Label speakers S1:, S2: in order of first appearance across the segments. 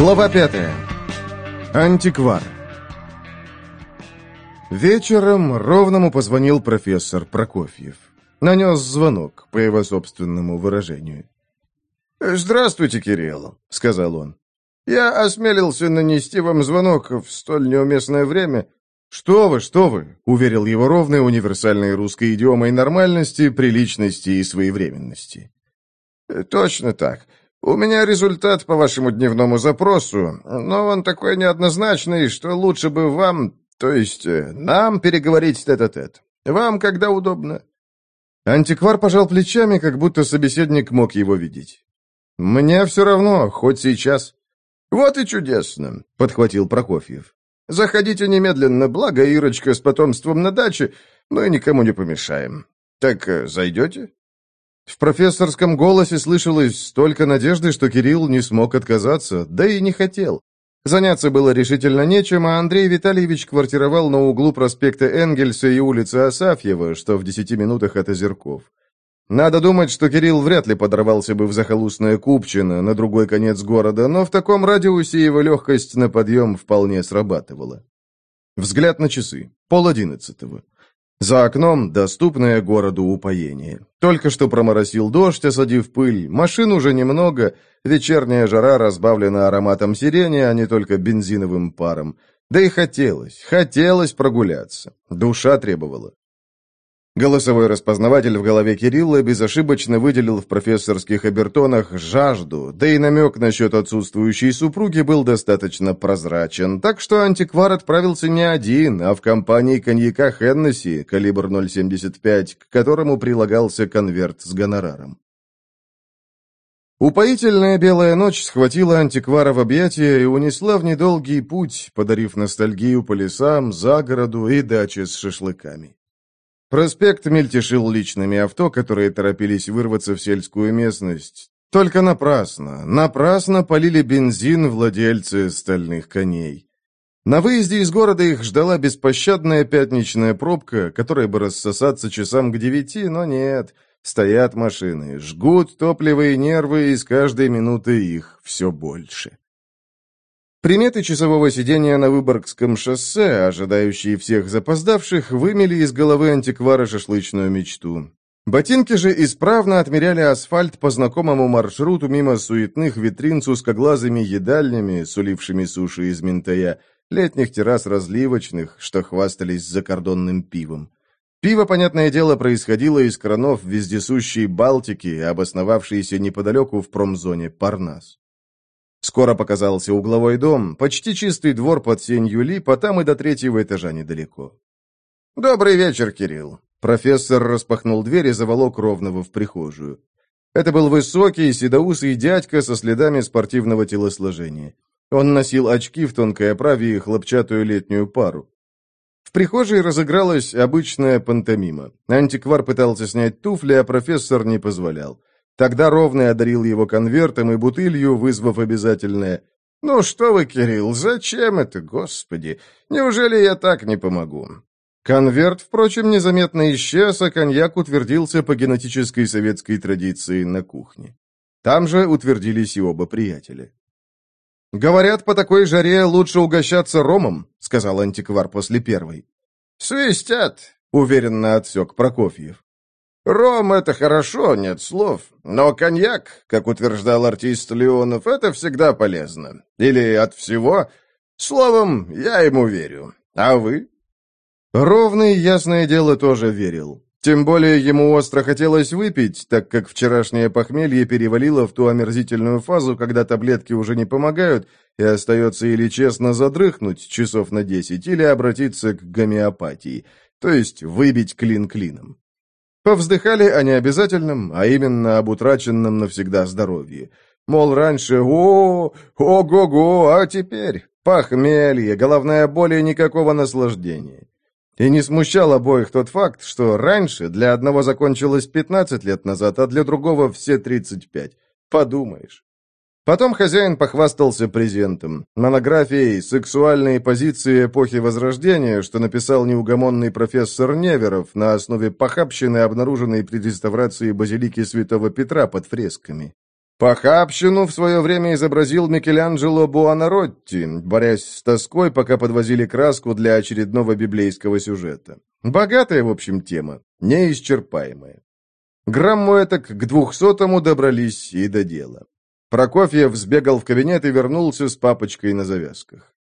S1: Глава пятая. Антиквар. Вечером Ровному позвонил профессор Прокофьев. Нанес звонок, по его собственному выражению.
S2: «Здравствуйте, Кирилл», — сказал он. «Я осмелился нанести вам звонок в столь неуместное время».
S1: «Что вы, что вы», — уверил его Ровный универсальной русской идиомой нормальности, приличности и своевременности.
S2: «Точно так. У меня результат по вашему дневному запросу, но он такой неоднозначный, что лучше бы вам, то есть э, нам, переговорить тет-а-тет. -тет. Вам когда удобно?»
S1: Антиквар пожал плечами, как будто собеседник мог его видеть. «Мне все равно, хоть сейчас».
S2: «Вот и чудесно», — подхватил Прокофьев. «Заходите немедленно, благо Ирочка с потомством на даче, мы никому не помешаем. Так э, зайдете?»
S1: В профессорском голосе слышалось столько надежды, что Кирилл не смог отказаться, да и не хотел. Заняться было решительно нечем, а Андрей Витальевич квартировал на углу проспекта Энгельса и улицы Асафьева, что в десяти минутах от Озерков. Надо думать, что Кирилл вряд ли подорвался бы в захолустное Купчино, на другой конец города, но в таком радиусе его легкость на подъем вполне срабатывала. Взгляд на часы. Пол одиннадцатого. За окном доступное городу упоение. Только что проморосил дождь, осадив пыль, машин уже немного, вечерняя жара разбавлена ароматом сирени, а не только бензиновым паром. Да и хотелось, хотелось прогуляться. Душа требовала. Голосовой распознаватель в голове Кирилла безошибочно выделил в профессорских обертонах жажду, да и намек насчет отсутствующей супруги был достаточно прозрачен, так что антиквар отправился не один, а в компании коньяка Хеннесси, калибр 0,75, к которому прилагался конверт с гонораром. Упоительная белая ночь схватила антиквара в объятия и унесла в недолгий путь, подарив ностальгию по лесам, загороду и даче с шашлыками. Проспект мельтешил личными авто, которые торопились вырваться в сельскую местность. Только напрасно, напрасно полили бензин владельцы стальных коней. На выезде из города их ждала беспощадная пятничная пробка, которая бы рассосаться часам к девяти, но нет. Стоят машины, жгут топливо и нервы, и с каждой минуты их все больше. Приметы часового сидения на Выборгском шоссе, ожидающие всех запоздавших, вымели из головы антиквара шашлычную мечту. Ботинки же исправно отмеряли асфальт по знакомому маршруту мимо суетных витрин с узкоглазыми едальнями, сулившими суши из ментая, летних террас разливочных, что хвастались закордонным пивом. Пиво, понятное дело, происходило из кранов вездесущей Балтики, обосновавшейся неподалеку в промзоне Парнас. Скоро показался угловой дом, почти чистый двор под сенью лип, а там и до третьего этажа недалеко.
S2: «Добрый вечер, Кирилл!»
S1: Профессор распахнул дверь и заволок Ровного в прихожую. Это был высокий, седоусый дядька со следами спортивного телосложения. Он носил очки в тонкой оправе и хлопчатую летнюю пару. В прихожей разыгралась обычная пантомима. Антиквар пытался снять туфли, а профессор не позволял. Тогда Ровный одарил его конвертом и бутылью, вызвав обязательное «Ну что вы, Кирилл, зачем это, господи? Неужели я так не помогу?» Конверт, впрочем, незаметно исчез, а коньяк утвердился по генетической советской традиции на кухне. Там же утвердились и оба приятеля. «Говорят, по такой жаре лучше угощаться ромом», — сказал антиквар после первой.
S2: «Свистят», —
S1: уверенно отсек Прокофьев.
S2: Ром — это хорошо, нет слов. Но коньяк, как утверждал артист Леонов, это всегда полезно. Или от всего. Словом, я ему верю. А вы?
S1: Ровный, ясное дело, тоже верил. Тем более ему остро хотелось выпить, так как вчерашнее похмелье перевалило в ту омерзительную фазу, когда таблетки уже не помогают, и остается или честно задрыхнуть часов на десять, или обратиться к гомеопатии, то есть выбить клин клином. Повздыхали о необязательном, а именно об утраченном навсегда здоровье. Мол, раньше о ого-го, а теперь похмелье, головная боль и никакого наслаждения. И не смущал обоих тот факт, что раньше для одного закончилось 15 лет назад, а для другого все 35. Подумаешь. Потом хозяин похвастался презентом, монографией «Сексуальные позиции эпохи Возрождения», что написал неугомонный профессор Неверов на основе похабщины, обнаруженной при реставрации базилики Святого Петра под фресками. Похабщину в свое время изобразил Микеланджело Буонаротти, борясь с тоской, пока подвозили краску для очередного библейского сюжета. Богатая, в общем, тема, неисчерпаемая. Грамму этак к двухсотому добрались и до дела. Прокофьев сбегал в кабинет и вернулся с папочкой на завязках.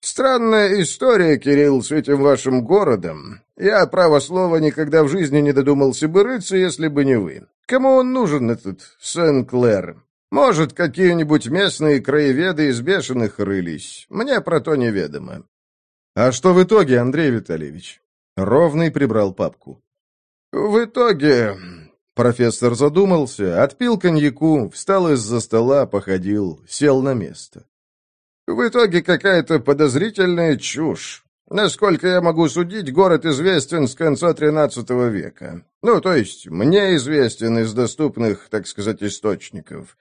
S2: «Странная история, Кирилл, с этим вашим городом. Я, право слова, никогда в жизни не додумался бы рыться, если бы не вы. Кому он нужен, этот Сен-Клэр? Может, какие-нибудь местные краеведы из бешеных рылись. Мне про то неведомо.
S1: А что в итоге, Андрей Витальевич? Ровный прибрал папку.
S2: В итоге...
S1: Профессор задумался, отпил коньяку, встал из-за стола, походил, сел на место.
S2: В итоге какая-то подозрительная чушь. Насколько я могу судить, город известен с конца XIII века. Ну, то есть, мне известен из доступных, так сказать, источников.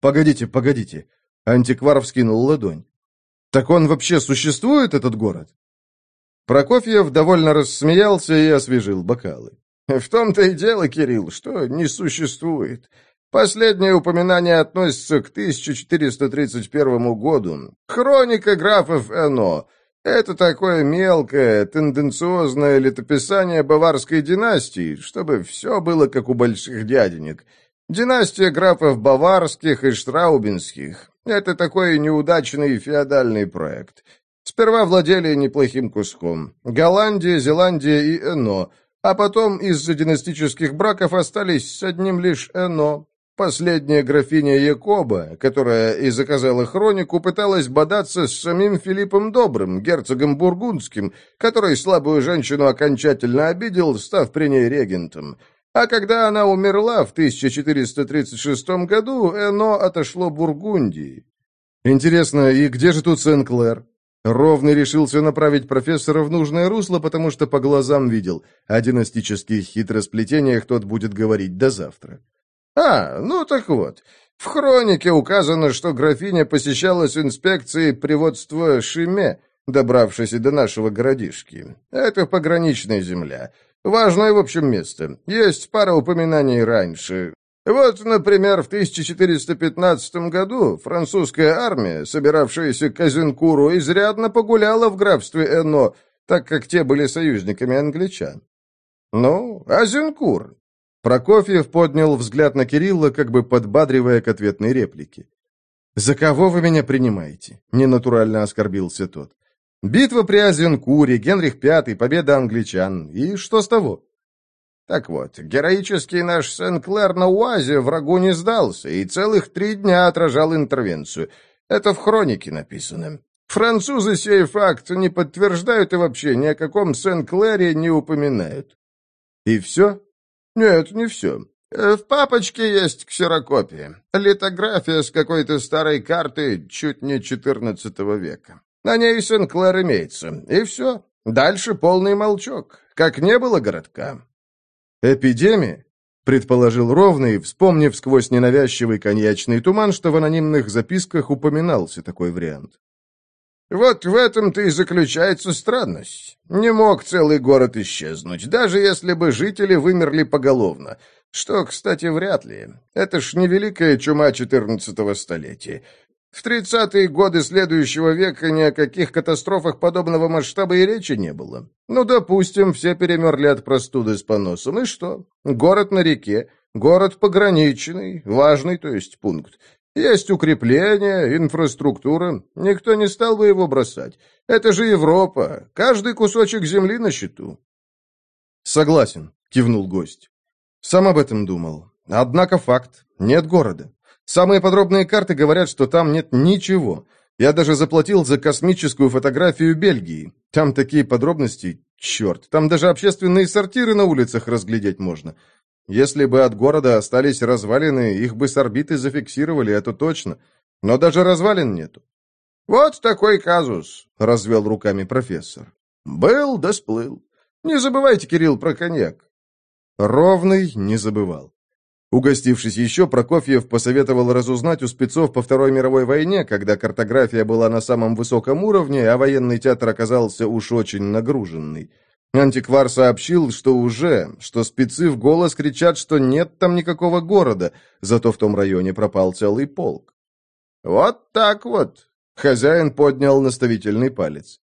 S1: Погодите, погодите. Антиквар вскинул ладонь. Так он вообще существует, этот город? Прокофьев довольно рассмеялся и освежил бокалы.
S2: В том-то и дело, Кирилл, что не существует. Последнее упоминание относится к 1431 году. Хроника графов Эно — это такое мелкое, тенденциозное летописание баварской династии, чтобы все было как у больших дяденек. Династия графов баварских и штраубинских. Это такой неудачный феодальный проект. Сперва владели неплохим куском. Голландия, Зеландия и Эно. А потом из-за династических браков остались с одним лишь Эно. Последняя графиня Якоба, которая и заказала хронику, пыталась бодаться с самим Филиппом Добрым, герцогом Бургундским, который слабую женщину окончательно обидел, став при ней регентом. А когда она умерла в 1436 году, Эно отошло Бургундии.
S1: Интересно, и где же тут Сен-Клэр? Ровный решился направить профессора в нужное русло, потому что по глазам видел, о династических хитросплетениях тот будет говорить до завтра.
S2: А, ну так вот. В хронике указано, что графиня посещала с инспекцией приводства Шиме, добравшись и до нашего городишки. Это пограничная земля. Важное, в общем, место. Есть пара упоминаний раньше. Вот, например, в 1415 году французская армия, собиравшаяся к Азенкуру, изрядно погуляла в графстве Эно, так как те были союзниками англичан. Ну, Азенкур,
S1: Прокофьев поднял взгляд на Кирилла, как бы подбадривая к ответной реплике. «За кого вы меня принимаете?» — ненатурально оскорбился тот. «Битва при Азенкуре, Генрих V, победа англичан. И что с того?»
S2: Так вот, героический наш Сен-Клэр на УАЗе врагу не сдался и целых три дня отражал интервенцию. Это в хронике написано. Французы сей факт не подтверждают и вообще ни о каком Сен-Клэре не упоминают.
S1: И все?
S2: «Нет, не все. Э, в папочке есть ксерокопия. Литография с какой-то старой карты чуть не XIV века. На ней Сенклер имеется. И все. Дальше полный молчок. Как не было городка».
S1: «Эпидемия?» — предположил Ровный, вспомнив сквозь ненавязчивый коньячный туман, что в анонимных записках упоминался такой вариант.
S2: Вот в этом-то и заключается странность. Не мог целый город исчезнуть, даже если бы жители вымерли поголовно. Что, кстати, вряд ли. Это ж не великая чума четырнадцатого столетия. В тридцатые годы следующего века ни о каких катастрофах подобного масштаба и речи не было. Ну, допустим, все перемерли от простуды с поносом. И что? Город на реке, город пограничный, важный, то есть пункт. Есть укрепления, инфраструктура. Никто не стал бы его бросать. Это же Европа. Каждый кусочек земли на счету.
S1: Согласен, кивнул гость. Сам об этом думал. Однако факт. Нет города. Самые подробные карты говорят, что там нет ничего. Я даже заплатил за космическую фотографию Бельгии. Там такие подробности, черт. Там даже общественные сортиры на улицах разглядеть можно. Если бы от города остались развалины, их бы с орбиты зафиксировали, это точно. Но даже развалин нету.
S2: «Вот такой казус», — развел руками профессор. «Был да сплыл. Не забывайте, Кирилл, про коньяк».
S1: Ровный не забывал. Угостившись еще, Прокофьев посоветовал разузнать у спецов по Второй мировой войне, когда картография была на самом высоком уровне, а военный театр оказался уж очень нагруженный. Антиквар сообщил, что уже, что спецы в голос кричат, что нет там никакого города, зато в том районе пропал целый полк. «Вот так вот», — хозяин поднял наставительный палец.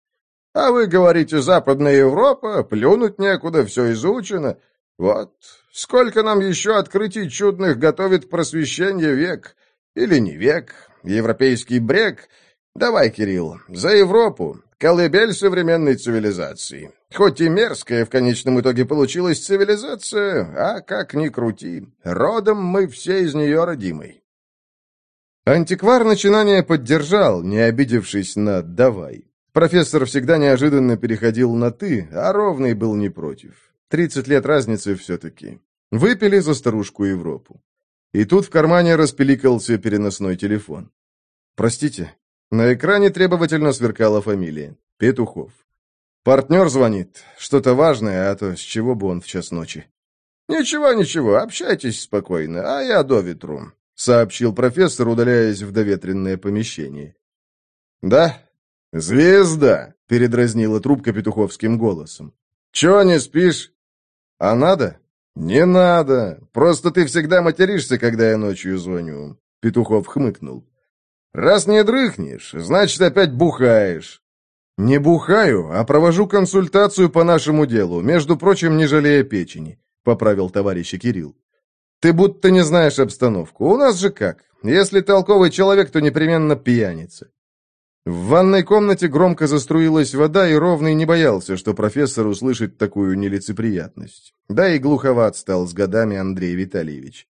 S1: «А вы говорите, Западная Европа, плюнуть некуда, все изучено. Вот, сколько нам еще открытий чудных готовит просвещение век. Или не век, европейский брег. Давай, Кирилл, за Европу, колыбель современной цивилизации. Хоть и мерзкая в конечном итоге получилась цивилизация, а как ни крути, родом мы все из нее родимый. Антиквар начинание поддержал, не обидевшись на «давай». Профессор всегда неожиданно переходил на «ты», а Ровный был не против. Тридцать лет разницы все-таки. Выпили за старушку Европу. И тут в кармане распиликался переносной телефон. «Простите». На экране требовательно сверкала фамилия. Петухов. Партнер звонит. Что-то важное, а то с чего бы он в час ночи? «Ничего, ничего, общайтесь спокойно, а я до ветру», — сообщил профессор, удаляясь в доветренное помещение. «Да? Звезда!» — передразнила трубка петуховским голосом. «Чего не спишь?» «А надо?» «Не надо. Просто ты всегда материшься, когда я ночью звоню», — Петухов хмыкнул. «Раз не дрыхнешь, значит, опять бухаешь. «Не бухаю, а провожу консультацию по нашему делу, между прочим, не жалея печени», — поправил товарищ Кирилл. «Ты будто не знаешь обстановку. У нас же как? Если толковый человек, то непременно пьяница». В ванной комнате громко заструилась вода, и Ровный не боялся, что профессор услышит такую нелицеприятность. Да и глуховат стал с годами Андрей Витальевич.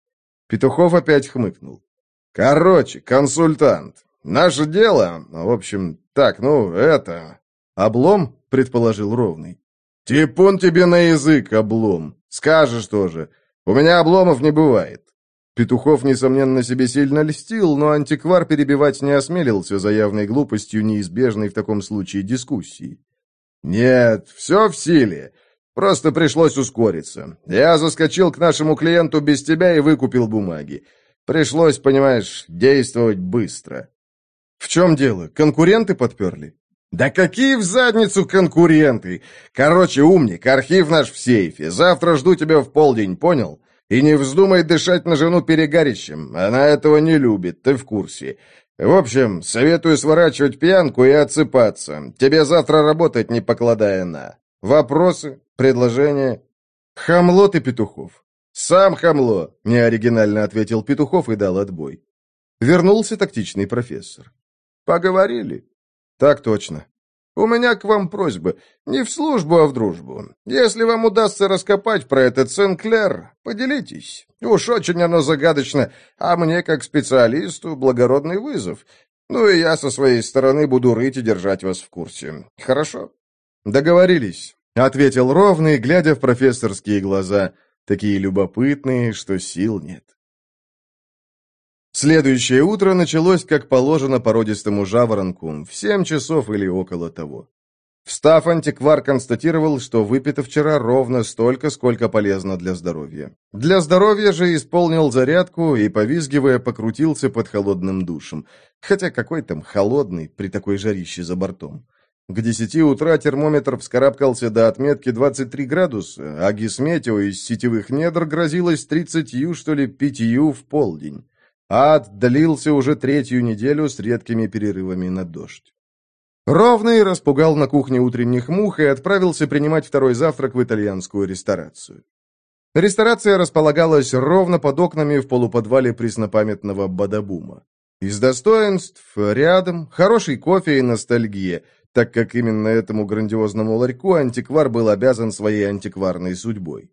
S1: Петухов опять хмыкнул. «Короче, консультант. Наше дело, в общем, так, ну, это... Облом, предположил Ровный. Типун тебе на язык, облом. Скажешь тоже. У меня обломов не бывает. Петухов, несомненно, себе сильно льстил, но антиквар перебивать не осмелился за явной глупостью, неизбежной в таком случае дискуссии. «Нет, все в силе. Просто пришлось ускориться. Я заскочил к нашему клиенту без тебя и выкупил бумаги. Пришлось, понимаешь, действовать быстро. «В чем дело? Конкуренты подперли?» «Да какие в задницу конкуренты! Короче, умник, архив наш в сейфе. Завтра жду тебя в полдень, понял? И не вздумай дышать на жену перегарищем. Она этого не любит, ты в курсе. В общем, советую сворачивать пьянку и отсыпаться. Тебе завтра работать, не покладая на. Вопросы? Предложения?» «Хамло ты, Петухов». «Сам хамло», — неоригинально ответил Петухов и дал отбой. Вернулся тактичный профессор. Поговорили? Так точно. У меня к вам просьба. Не в службу, а в дружбу. Если вам удастся раскопать про этот Сенклер, поделитесь. Уж очень оно загадочно, а мне, как специалисту, благородный вызов. Ну и я со своей стороны буду рыть и держать вас в курсе. Хорошо? Договорились, — ответил ровный, глядя в профессорские глаза, такие любопытные, что сил нет. Следующее утро началось, как положено породистому жаворонку, в семь часов или около того. Встав, антиквар констатировал, что выпито вчера ровно столько, сколько полезно для здоровья. Для здоровья же исполнил зарядку и, повизгивая, покрутился под холодным душем. Хотя какой там холодный при такой жарище за бортом. К десяти утра термометр вскарабкался до отметки 23 градуса, а гисметео из сетевых недр грозилось 30 что ли, пятью в полдень. Ад длился уже третью неделю с редкими перерывами на дождь. Ровный распугал на кухне утренних мух и отправился принимать второй завтрак в итальянскую ресторацию. Ресторация располагалась ровно под окнами в полуподвале преснопамятного Бадабума. Из достоинств рядом хороший кофе и ностальгия, так как именно этому грандиозному ларьку антиквар был обязан своей антикварной судьбой.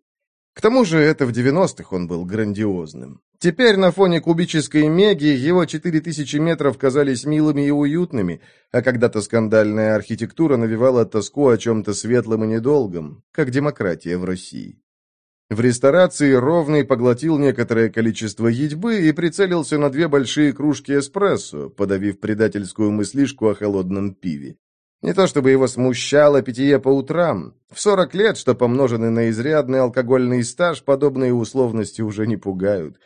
S1: К тому же это в 90-х он был грандиозным. Теперь на фоне кубической меги его 4000 метров казались милыми и уютными, а когда-то скандальная архитектура навевала тоску о чем-то светлом и недолгом, как демократия в России. В ресторации Ровный поглотил некоторое количество едьбы и прицелился на две большие кружки эспрессо, подавив предательскую мыслишку о холодном пиве. Не то чтобы его смущало питье по утрам. В сорок лет, что помножены на изрядный алкогольный стаж, подобные условности уже не пугают.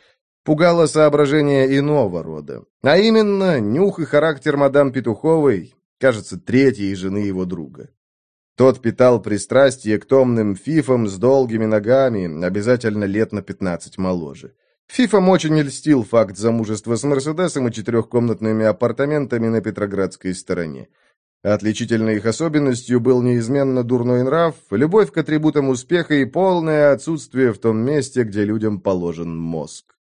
S1: Пугало соображение иного рода. А именно, нюх и характер мадам Петуховой, кажется, третьей жены его друга. Тот питал пристрастие к томным фифам с долгими ногами, обязательно лет на 15 моложе. Фифам очень льстил факт замужества с Мерседесом и четырехкомнатными апартаментами на Петроградской стороне. Отличительной их особенностью был неизменно дурной нрав, любовь к атрибутам успеха и полное отсутствие в том месте, где людям положен мозг.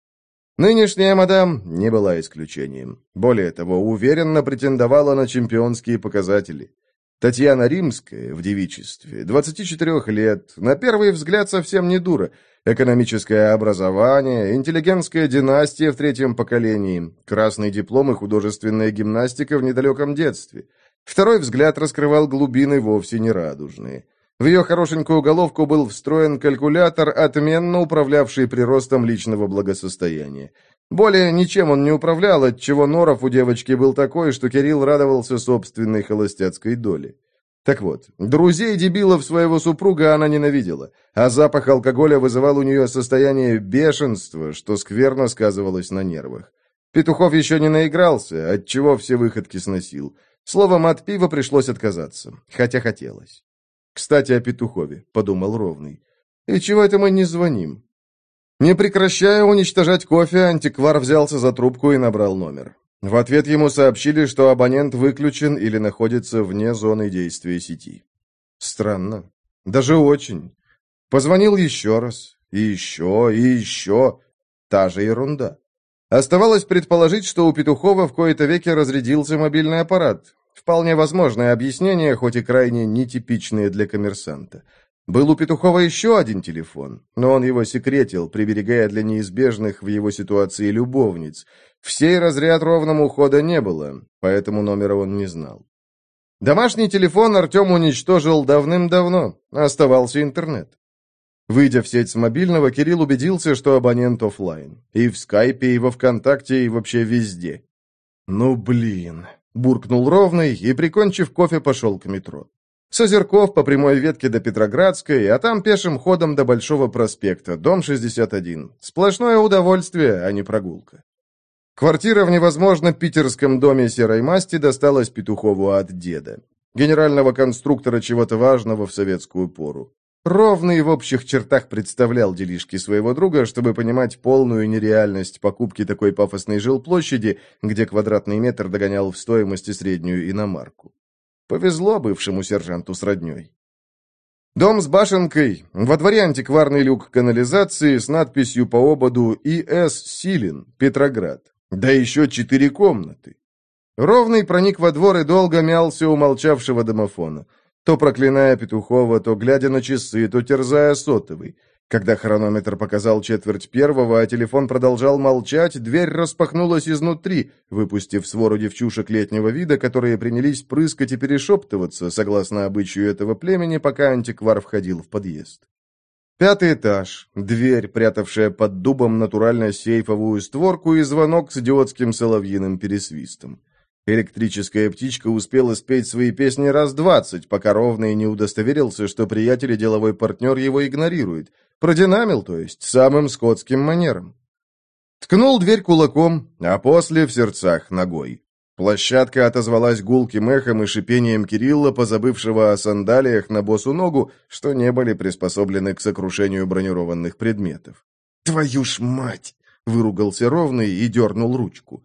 S1: Нынешняя мадам не была исключением. Более того, уверенно претендовала на чемпионские показатели. Татьяна Римская в девичестве, 24 лет, на первый взгляд совсем не дура. Экономическое образование, интеллигентская династия в третьем поколении, красный диплом и художественная гимнастика в недалеком детстве. Второй взгляд раскрывал глубины вовсе не радужные. В ее хорошенькую головку был встроен калькулятор, отменно управлявший приростом личного благосостояния. Более ничем он не управлял, отчего норов у девочки был такой, что Кирилл радовался собственной холостяцкой доле. Так вот, друзей-дебилов своего супруга она ненавидела, а запах алкоголя вызывал у нее состояние бешенства, что скверно сказывалось на нервах. Петухов еще не наигрался, отчего все выходки сносил. Словом, от пива пришлось отказаться, хотя хотелось. «Кстати, о Петухове», — подумал Ровный. «И чего это мы не звоним? Не прекращая уничтожать кофе, антиквар взялся за трубку и набрал номер. В ответ ему сообщили, что абонент выключен или находится вне зоны действия сети. Странно. Даже очень. Позвонил еще раз. И еще, и еще. Та же ерунда. Оставалось предположить, что у Петухова в кои-то веке разрядился мобильный аппарат. Вполне возможное объяснение, хоть и крайне нетипичное для коммерсанта. Был у Петухова еще один телефон, но он его секретил, приберегая для неизбежных в его ситуации любовниц. В разряд ровному хода не было, поэтому номера он не знал. Домашний телефон Артем уничтожил давным-давно, оставался интернет. Выйдя в сеть с мобильного, Кирилл убедился, что абонент офлайн. И в скайпе, и во ВКонтакте, и вообще везде. «Ну, блин!» — буркнул ровный и, прикончив кофе, пошел к метро. С Озерков по прямой ветке до Петроградской, а там пешим ходом до Большого проспекта, дом 61. Сплошное удовольствие, а не прогулка. Квартира в невозможно питерском доме серой масти досталась Петухову от деда. Генерального конструктора чего-то важного в советскую пору. Ровный в общих чертах представлял делишки своего друга, чтобы понимать полную нереальность покупки такой пафосной жилплощади, где квадратный метр догонял в стоимости среднюю иномарку. Повезло бывшему сержанту с родней. Дом с башенкой, во дворе антикварный люк канализации с надписью по ободу «И.С. Силин, Петроград». Да еще четыре комнаты. Ровный проник во двор и долго мялся у молчавшего домофона. То проклиная Петухова, то глядя на часы, то терзая сотовый. Когда хронометр показал четверть первого, а телефон продолжал молчать, дверь распахнулась изнутри, выпустив свору девчушек летнего вида, которые принялись прыскать и перешептываться, согласно обычаю этого племени, пока антиквар входил в подъезд. Пятый этаж, дверь, прятавшая под дубом натурально сейфовую створку и звонок с идиотским соловьиным пересвистом. Электрическая птичка успела спеть свои песни раз двадцать, пока ровно и не удостоверился, что приятель и деловой партнер его игнорирует. Продинамил, то есть, самым скотским манером. Ткнул дверь кулаком, а после в сердцах ногой. Площадка отозвалась гулким эхом и шипением Кирилла, позабывшего о сандалиях на босу ногу, что не были приспособлены к сокрушению бронированных предметов. «Твою ж мать!» — выругался ровный и дернул ручку.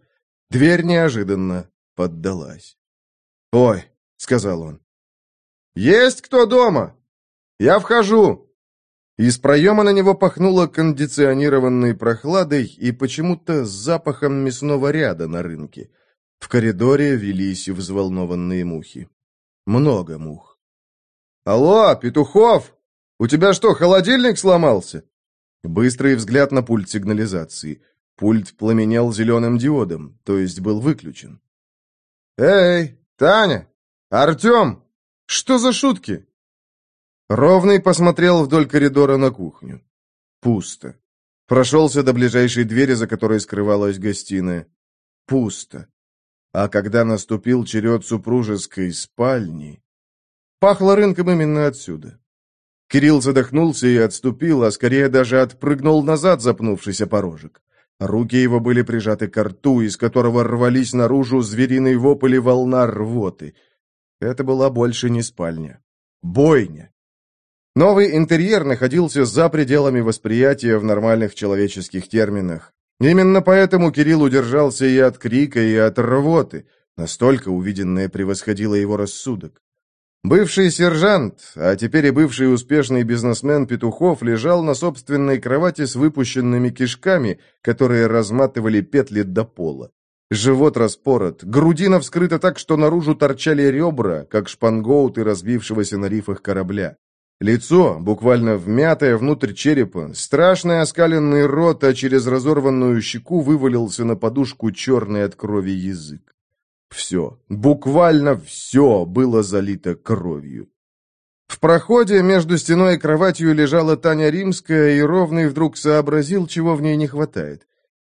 S1: Дверь неожиданно поддалась. «Ой!» — сказал он. «Есть кто дома? Я вхожу!» Из проема на него пахнуло кондиционированной прохладой и почему-то запахом мясного ряда на рынке. В коридоре велись взволнованные мухи. Много мух. «Алло, Петухов! У тебя что, холодильник сломался?» Быстрый взгляд на пульт сигнализации. Пульт пламенел зеленым диодом, то есть был выключен. «Эй, Таня! Артем! Что за шутки?» Ровный посмотрел вдоль коридора на кухню. Пусто. Прошелся до ближайшей двери, за которой скрывалась гостиная. Пусто. А когда наступил черед супружеской спальни... Пахло рынком именно отсюда. Кирилл задохнулся и отступил, а скорее даже отпрыгнул назад, запнувшись о порожек. Руки его были прижаты к рту, из которого рвались наружу звериный вопль и волна рвоты. Это была больше не спальня. Бойня. Новый интерьер находился за пределами восприятия в нормальных человеческих терминах. Именно поэтому Кирилл удержался и от крика, и от рвоты. Настолько увиденное превосходило его рассудок. Бывший сержант, а теперь и бывший успешный бизнесмен Петухов лежал на собственной кровати с выпущенными кишками, которые разматывали петли до пола. Живот распорот, грудина вскрыта так, что наружу торчали ребра, как шпангоуты разбившегося на рифах корабля. Лицо, буквально вмятое внутрь черепа, страшный оскаленный рот, а через разорванную щеку вывалился на подушку черный от крови язык. Все, буквально все было залито кровью. В проходе между стеной и кроватью лежала Таня Римская, и Ровный вдруг сообразил, чего в ней не хватает.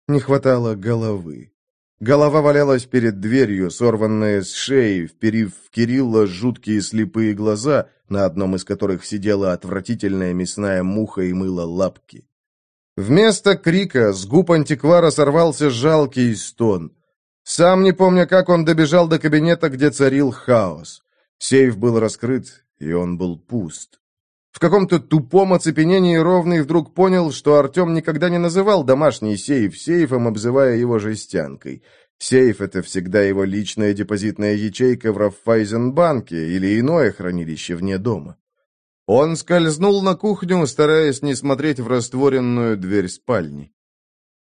S1: Не хватало головы. Голова валялась перед дверью, сорванная с шеи, вперив в Кирилла жуткие слепые глаза, на одном из которых сидела отвратительная мясная муха и мыла лапки. Вместо крика с губ антиквара сорвался жалкий стон. Сам не помня, как он добежал до кабинета, где царил хаос. Сейф был раскрыт, и он был пуст. В каком-то тупом оцепенении Ровный вдруг понял, что Артем никогда не называл домашний сейф сейфом, обзывая его жестянкой. Сейф — это всегда его личная депозитная ячейка в Раффайзенбанке или иное хранилище вне дома. Он скользнул на кухню, стараясь не смотреть в растворенную дверь спальни.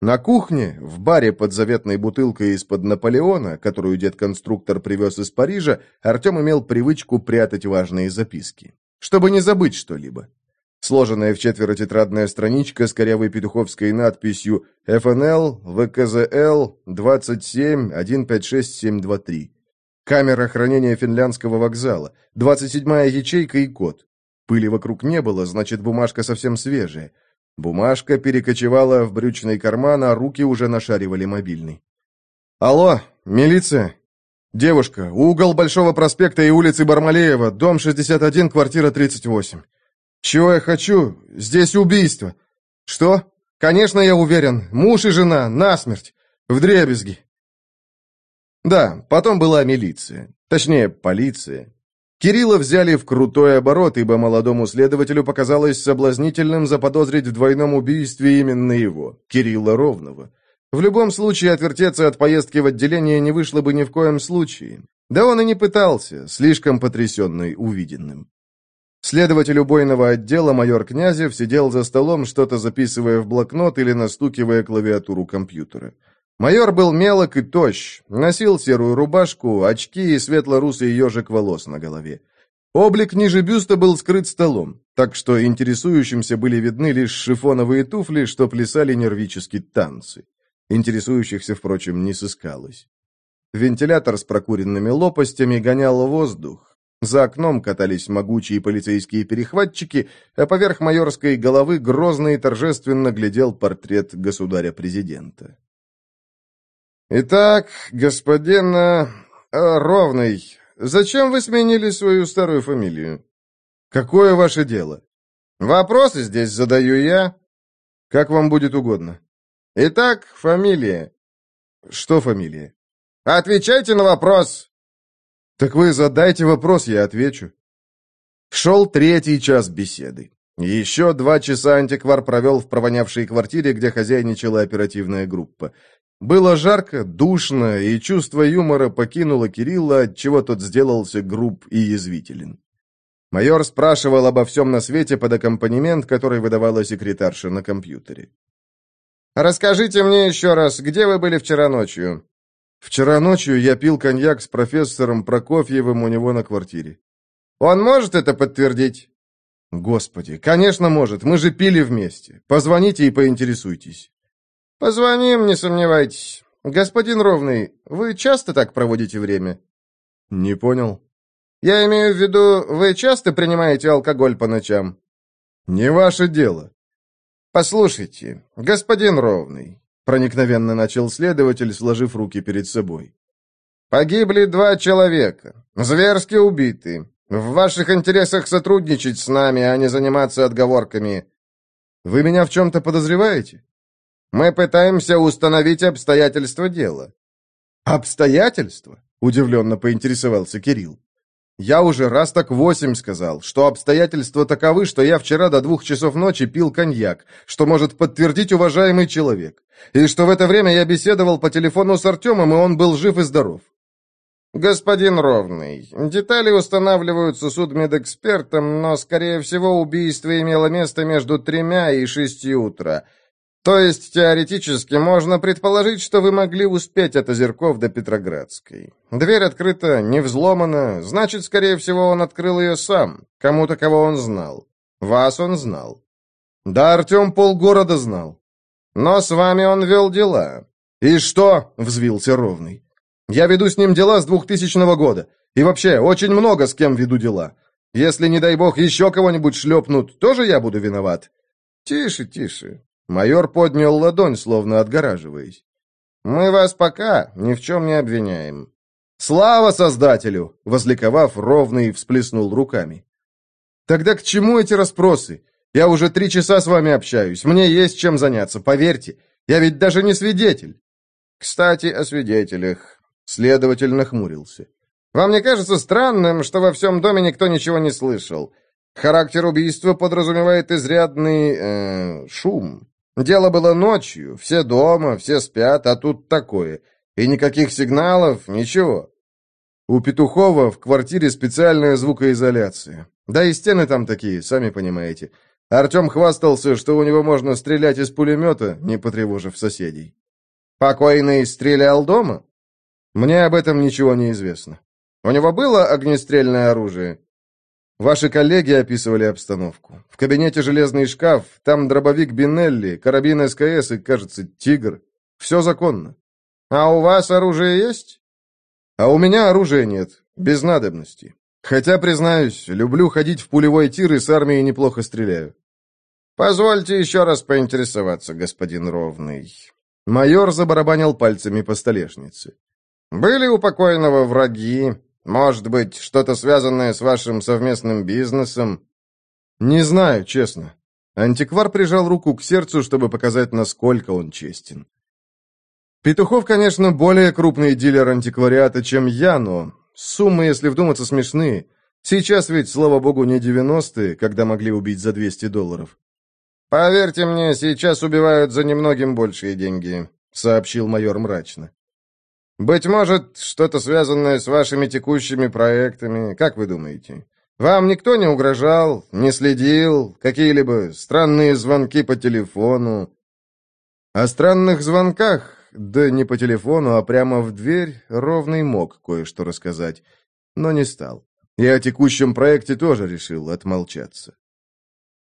S1: На кухне, в баре под заветной бутылкой из-под Наполеона, которую дед-конструктор привез из Парижа, Артем имел привычку прятать важные записки, чтобы не забыть что-либо. Сложенная в четверо тетрадная страничка с корявой петуховской надписью «ФНЛ, ВКЗЛ, 27, 156723». Камера хранения финляндского вокзала, 27-я ячейка и код. Пыли вокруг не было, значит, бумажка совсем свежая. Бумажка перекочевала в брючный карман, а руки уже нашаривали мобильный. «Алло, милиция? Девушка, угол Большого проспекта и улицы Бармалеева, дом 61, квартира 38. Чего я хочу? Здесь убийство. Что? Конечно, я уверен. Муж и жена, насмерть. В дребезги. Да, потом была милиция. Точнее, полиция. Кирилла взяли в крутой оборот, ибо молодому следователю показалось соблазнительным заподозрить в двойном убийстве именно его, Кирилла Ровного. В любом случае, отвертеться от поездки в отделение не вышло бы ни в коем случае. Да он и не пытался, слишком потрясенный увиденным. Следователь убойного отдела майор Князев сидел за столом, что-то записывая в блокнот или настукивая клавиатуру компьютера. Майор был мелок и тощ, носил серую рубашку, очки и светло-русый ежик волос на голове. Облик ниже бюста был скрыт столом, так что интересующимся были видны лишь шифоновые туфли, что плясали нервически танцы. Интересующихся, впрочем, не сыскалось. Вентилятор с прокуренными лопастями гонял воздух. За окном катались могучие полицейские перехватчики, а поверх майорской головы грозно и торжественно глядел портрет государя-президента. «Итак, господин э, Ровный, зачем вы сменили свою старую фамилию?» «Какое ваше дело?» «Вопросы здесь задаю я». «Как вам будет угодно». «Итак, фамилия». «Что фамилия?» «Отвечайте на вопрос». «Так вы задайте вопрос, я отвечу». Шел третий час беседы. Еще два часа антиквар провел в провонявшей квартире, где хозяйничала оперативная группа. Было жарко, душно, и чувство юмора покинуло Кирилла, отчего тот сделался груб и язвителен. Майор спрашивал обо всем на свете под аккомпанемент, который выдавала секретарша на компьютере. «Расскажите мне еще раз, где вы были вчера ночью?» «Вчера ночью я пил коньяк с профессором Прокофьевым у него на квартире». «Он может это подтвердить?» «Господи, конечно может, мы же пили вместе. Позвоните и поинтересуйтесь». «Позвоним, не сомневайтесь. Господин Ровный, вы часто так проводите время?» «Не понял». «Я имею в виду, вы часто принимаете алкоголь по ночам?» «Не ваше дело». «Послушайте, господин Ровный», — проникновенно начал следователь, сложив руки перед собой. «Погибли два человека, зверски убиты. В ваших интересах сотрудничать с нами, а не заниматься отговорками». «Вы меня в чем-то подозреваете?» Мы пытаемся установить обстоятельства дела». «Обстоятельства?» — удивленно поинтересовался Кирилл. Я уже раз так восемь сказал, что обстоятельства таковы, что я вчера до двух часов ночи пил коньяк, что может подтвердить уважаемый человек, и что в это время я беседовал по телефону с Артемом, и он был жив и здоров.
S2: «Господин Ровный, детали устанавливаются судмедэкспертом, но, скорее всего, убийство имело место между тремя и шести утра. То есть, теоретически, можно предположить, что вы могли успеть от Озерков до Петроградской. Дверь открыта, не взломана, значит, скорее всего, он открыл ее сам, кому-то, кого он знал. Вас он знал.
S1: Да, Артем полгорода знал.
S2: Но с вами он вел дела.
S1: «И что?» — взвился Ровный. Я веду с ним дела с 2000 года. И вообще, очень много с кем веду дела. Если, не дай бог, еще кого-нибудь шлепнут, тоже я буду виноват».
S2: «Тише, тише».
S1: Майор поднял ладонь, словно отгораживаясь.
S2: «Мы вас пока ни в чем не обвиняем».
S1: «Слава Создателю!» — возликовав, ровный всплеснул руками. «Тогда к чему эти расспросы? Я уже три часа с вами общаюсь. Мне есть чем заняться, поверьте. Я ведь даже не свидетель».
S2: «Кстати, о свидетелях.
S1: Следователь нахмурился.
S2: «Вам не кажется странным, что во всем доме никто ничего не слышал? Характер убийства подразумевает изрядный... Э, шум. Дело было ночью, все дома, все спят, а тут такое. И никаких сигналов, ничего».
S1: «У Петухова в квартире специальная звукоизоляция. Да и стены там такие, сами понимаете. Артем хвастался, что у него можно стрелять из пулемета, не потревожив соседей».
S2: «Покойный стрелял дома?»
S1: Мне об этом ничего не известно.
S2: У него было огнестрельное оружие?
S1: Ваши коллеги описывали обстановку. В кабинете железный шкаф, там дробовик Бинелли, карабин СКС и, кажется, тигр. Все законно.
S2: А у вас оружие есть?
S1: А у меня оружия нет, без надобности. Хотя, признаюсь, люблю ходить в пулевой тир и с армией неплохо стреляю.
S2: Позвольте еще раз поинтересоваться, господин Ровный.
S1: Майор забарабанил пальцами по столешнице.
S2: Были у покойного враги? Может быть, что-то связанное с вашим совместным бизнесом?
S1: Не знаю, честно. Антиквар прижал руку к сердцу, чтобы показать, насколько он честен. Петухов, конечно, более крупный дилер антиквариата, чем я, но суммы, если вдуматься, смешные. Сейчас ведь, слава богу, не 90-е, когда могли убить за 200 долларов.
S2: «Поверьте мне, сейчас убивают за немногим большие деньги», — сообщил майор мрачно. Быть может, что-то связанное с вашими текущими проектами, как вы думаете? Вам никто не угрожал, не следил, какие-либо странные звонки по телефону?
S1: О странных звонках, да не по телефону, а прямо в дверь, Ровный мог кое-что рассказать, но не стал. И о текущем проекте тоже решил отмолчаться.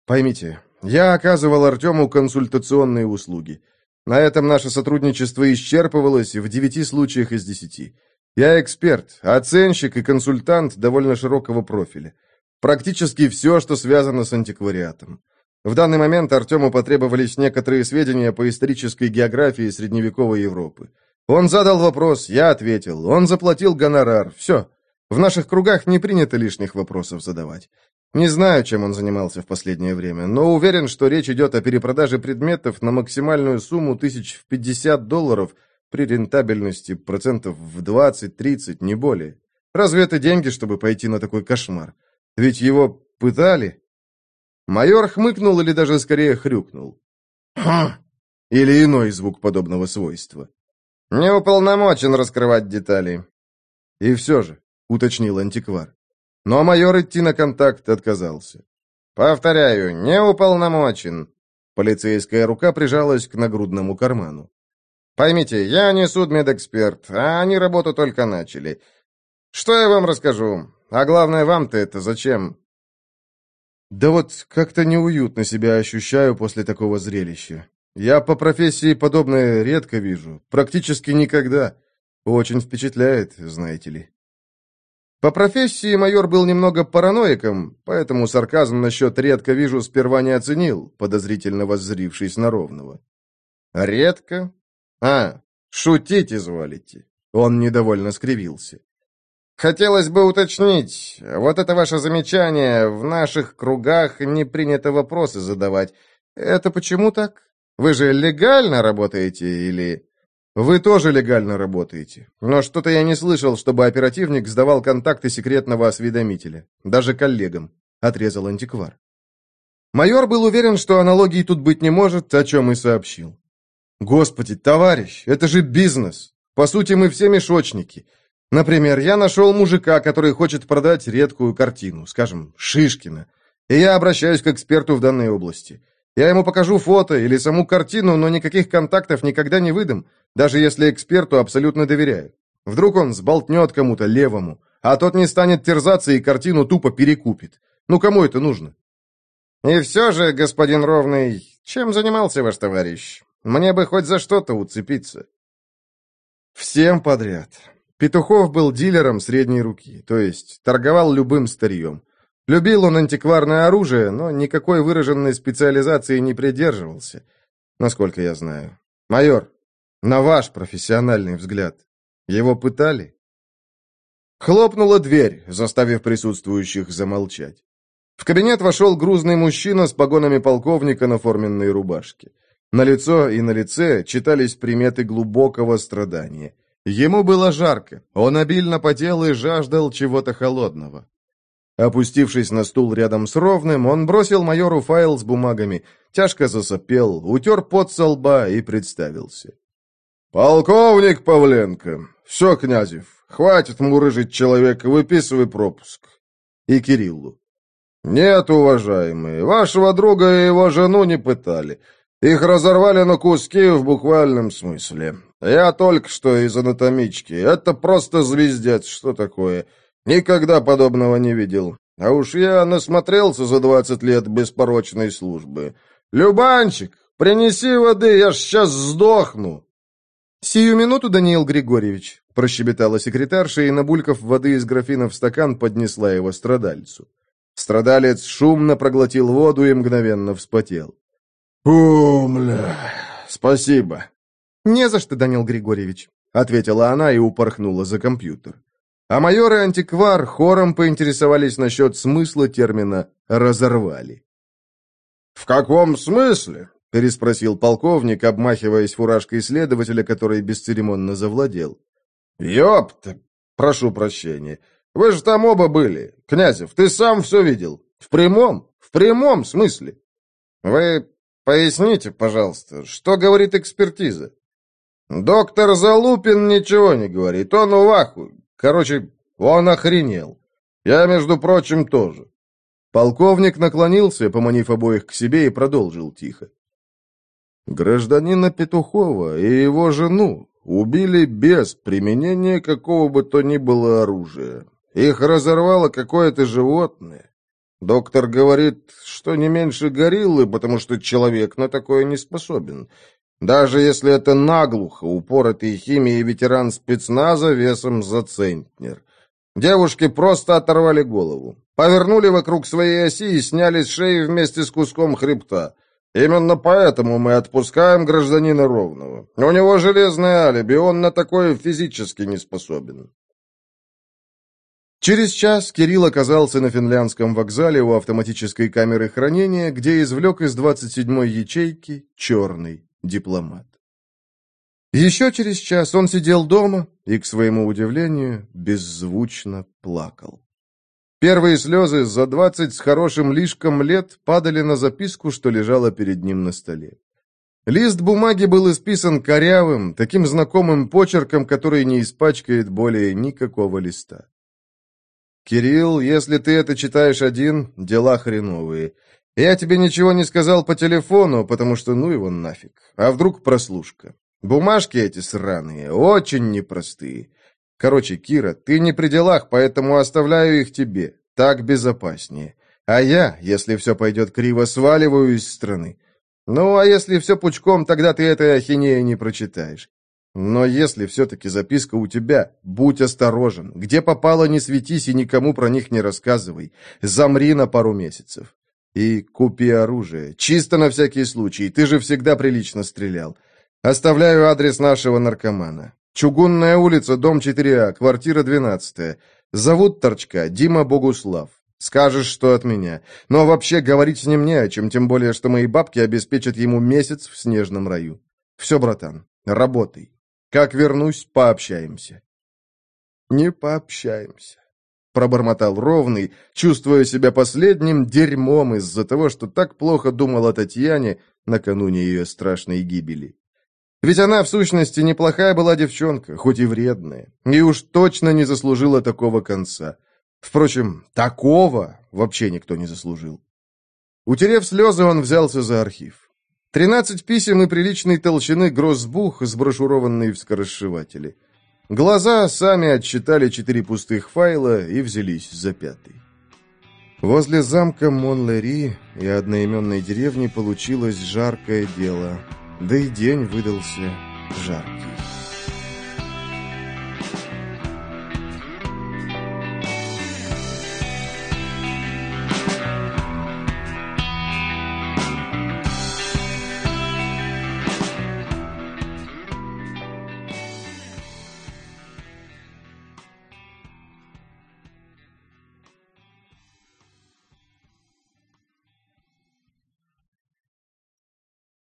S1: Поймите, я оказывал Артему консультационные услуги. На этом наше сотрудничество исчерпывалось в девяти случаях из десяти. Я эксперт, оценщик и консультант довольно широкого профиля. Практически все, что связано с антиквариатом. В данный момент Артему потребовались некоторые сведения по исторической географии средневековой Европы. Он задал вопрос, я ответил, он заплатил гонорар, все. В наших кругах не принято лишних вопросов задавать. Не знаю, чем он занимался в последнее время, но уверен, что речь идет о перепродаже предметов на максимальную сумму тысяч в 50 долларов при рентабельности процентов в 20-30, не более. Разве это деньги, чтобы пойти на такой кошмар? Ведь его пытали. Майор хмыкнул или даже скорее хрюкнул. Хм. Или иной звук подобного свойства.
S2: «Не уполномочен раскрывать детали».
S1: «И все же», — уточнил антиквар. Но майор идти на контакт отказался.
S2: «Повторяю, не уполномочен».
S1: Полицейская рука прижалась к нагрудному карману.
S2: «Поймите, я не судмедэксперт, а они работу только начали. Что я вам расскажу? А главное, вам-то это зачем?»
S1: «Да вот как-то неуютно себя ощущаю после такого зрелища. Я по профессии подобное редко вижу, практически никогда. Очень впечатляет, знаете ли». По профессии майор был немного параноиком, поэтому сарказм насчет «редко вижу» сперва не оценил, подозрительно воззрившись на ровного.
S2: «Редко? А, шутить изволите?» Он недовольно скривился. «Хотелось бы уточнить, вот это ваше замечание, в наших кругах не принято вопросы задавать. Это почему так? Вы же легально работаете или...»
S1: Вы тоже легально работаете. Но что-то я не слышал, чтобы оперативник сдавал контакты секретного осведомителя. Даже коллегам. Отрезал антиквар. Майор был уверен, что аналогии тут быть не может, о чем и сообщил. Господи, товарищ, это же бизнес. По сути, мы все мешочники. Например, я нашел мужика, который хочет продать редкую картину, скажем, Шишкина. И я обращаюсь к эксперту в данной области. Я ему покажу фото или саму картину, но никаких контактов никогда не выдам, даже если эксперту абсолютно доверяю. Вдруг он сболтнет кому-то левому, а тот не станет терзаться и картину тупо перекупит. Ну, кому это нужно?
S2: И все же, господин Ровный, чем занимался ваш товарищ? Мне бы хоть за что-то уцепиться.
S1: Всем подряд. Петухов был дилером средней руки, то есть торговал любым старьем. Любил он антикварное оружие, но никакой выраженной специализации не придерживался, насколько я знаю. Майор, на ваш профессиональный взгляд, его пытали? Хлопнула дверь, заставив присутствующих замолчать. В кабинет вошел грузный мужчина с погонами полковника на форменной рубашке. На лицо и на лице читались приметы глубокого страдания. Ему было жарко, он обильно потел и жаждал чего-то холодного. Опустившись на стул рядом с Ровным, он бросил майору файл с бумагами, тяжко засопел, утер пот со лба и представился. «Полковник Павленко! Все, Князев, хватит мурыжить человека, выписывай пропуск!» И Кириллу. «Нет, уважаемые, вашего друга и его жену не пытали. Их разорвали на куски в буквальном смысле. Я только что из анатомички. Это просто звездец, что такое. Никогда подобного не видел. А уж я насмотрелся за двадцать лет беспорочной службы. Любанчик, принеси воды, я ж сейчас сдохну. «Сию минуту, Даниил Григорьевич», — прощебетала секретарша и, набулькав воды из графина в стакан, поднесла его страдальцу. Страдалец шумно проглотил воду и мгновенно вспотел.
S2: «Фу, бля, спасибо».
S1: «Не за что, Данил Григорьевич», — ответила она и упорхнула за компьютер. А майор и антиквар хором поинтересовались насчет смысла термина «разорвали».
S2: «В каком смысле?» — переспросил полковник, обмахиваясь фуражкой следователя, который бесцеремонно завладел. «Ёпта! Прошу прощения. Вы же там оба были. Князев, ты сам все видел. В прямом, в прямом смысле. Вы Поясните, пожалуйста, что говорит экспертиза? Доктор Залупин ничего не говорит, он в аху. Короче, он охренел. Я, между прочим, тоже.
S1: Полковник наклонился, поманив обоих к себе, и продолжил тихо. Гражданина Петухова и его жену убили без применения какого бы то ни было оружия. Их разорвало какое-то животное. Доктор говорит, что не меньше гориллы, потому что человек на такое не способен. Даже если это наглухо упоротый химией ветеран спецназа весом за центнер. Девушке просто оторвали голову. Повернули вокруг своей оси и сняли с шеи вместе с куском хребта. Именно поэтому мы отпускаем гражданина Ровного. У него железное алиби, он на такое физически не способен. Через час Кирилл оказался на финляндском вокзале у автоматической камеры хранения, где извлек из 27-й ячейки черный дипломат. Еще через час он сидел дома и, к своему удивлению, беззвучно плакал. Первые слезы за двадцать с хорошим лишком лет падали на записку, что лежала перед ним на столе. Лист бумаги был исписан корявым, таким знакомым почерком, который не испачкает более никакого листа. «Кирилл, если ты это читаешь один, дела хреновые. Я тебе ничего не сказал по телефону, потому что ну его нафиг. А вдруг прослушка? Бумажки эти сраные, очень непростые. Короче, Кира, ты не при делах, поэтому оставляю их тебе. Так безопаснее. А я, если все пойдет криво, сваливаю из страны. Ну, а если все пучком, тогда ты этой ахинеи не прочитаешь. Но если все-таки записка у тебя, будь осторожен. Где попало, не светись и никому про них не рассказывай. Замри на пару месяцев. И купи оружие. Чисто на всякий случай. Ты же всегда прилично стрелял. Оставляю адрес нашего наркомана. Чугунная улица, дом 4А, квартира 12. Зовут Торчка, Дима Богуслав. Скажешь, что от меня. Но вообще говорить с ним не о чем, тем более, что мои бабки обеспечат ему месяц в снежном раю. Все, братан, работай. Как вернусь, пообщаемся». «Не пообщаемся», — пробормотал Ровный, чувствуя себя последним дерьмом из-за того, что так плохо думал о Татьяне накануне ее страшной гибели. Ведь она, в сущности, неплохая была девчонка, хоть и вредная, и уж точно не заслужила такого конца. Впрочем, такого вообще никто не заслужил. Утерев слезы, он взялся за архив. Тринадцать писем и приличной толщины гроссбух, сброшурованный в скоросшивателе. Глаза сами отсчитали четыре пустых файла и взялись за пятый. Возле замка Монлери и одноименной деревни получилось жаркое дело, да и день выдался жаркий.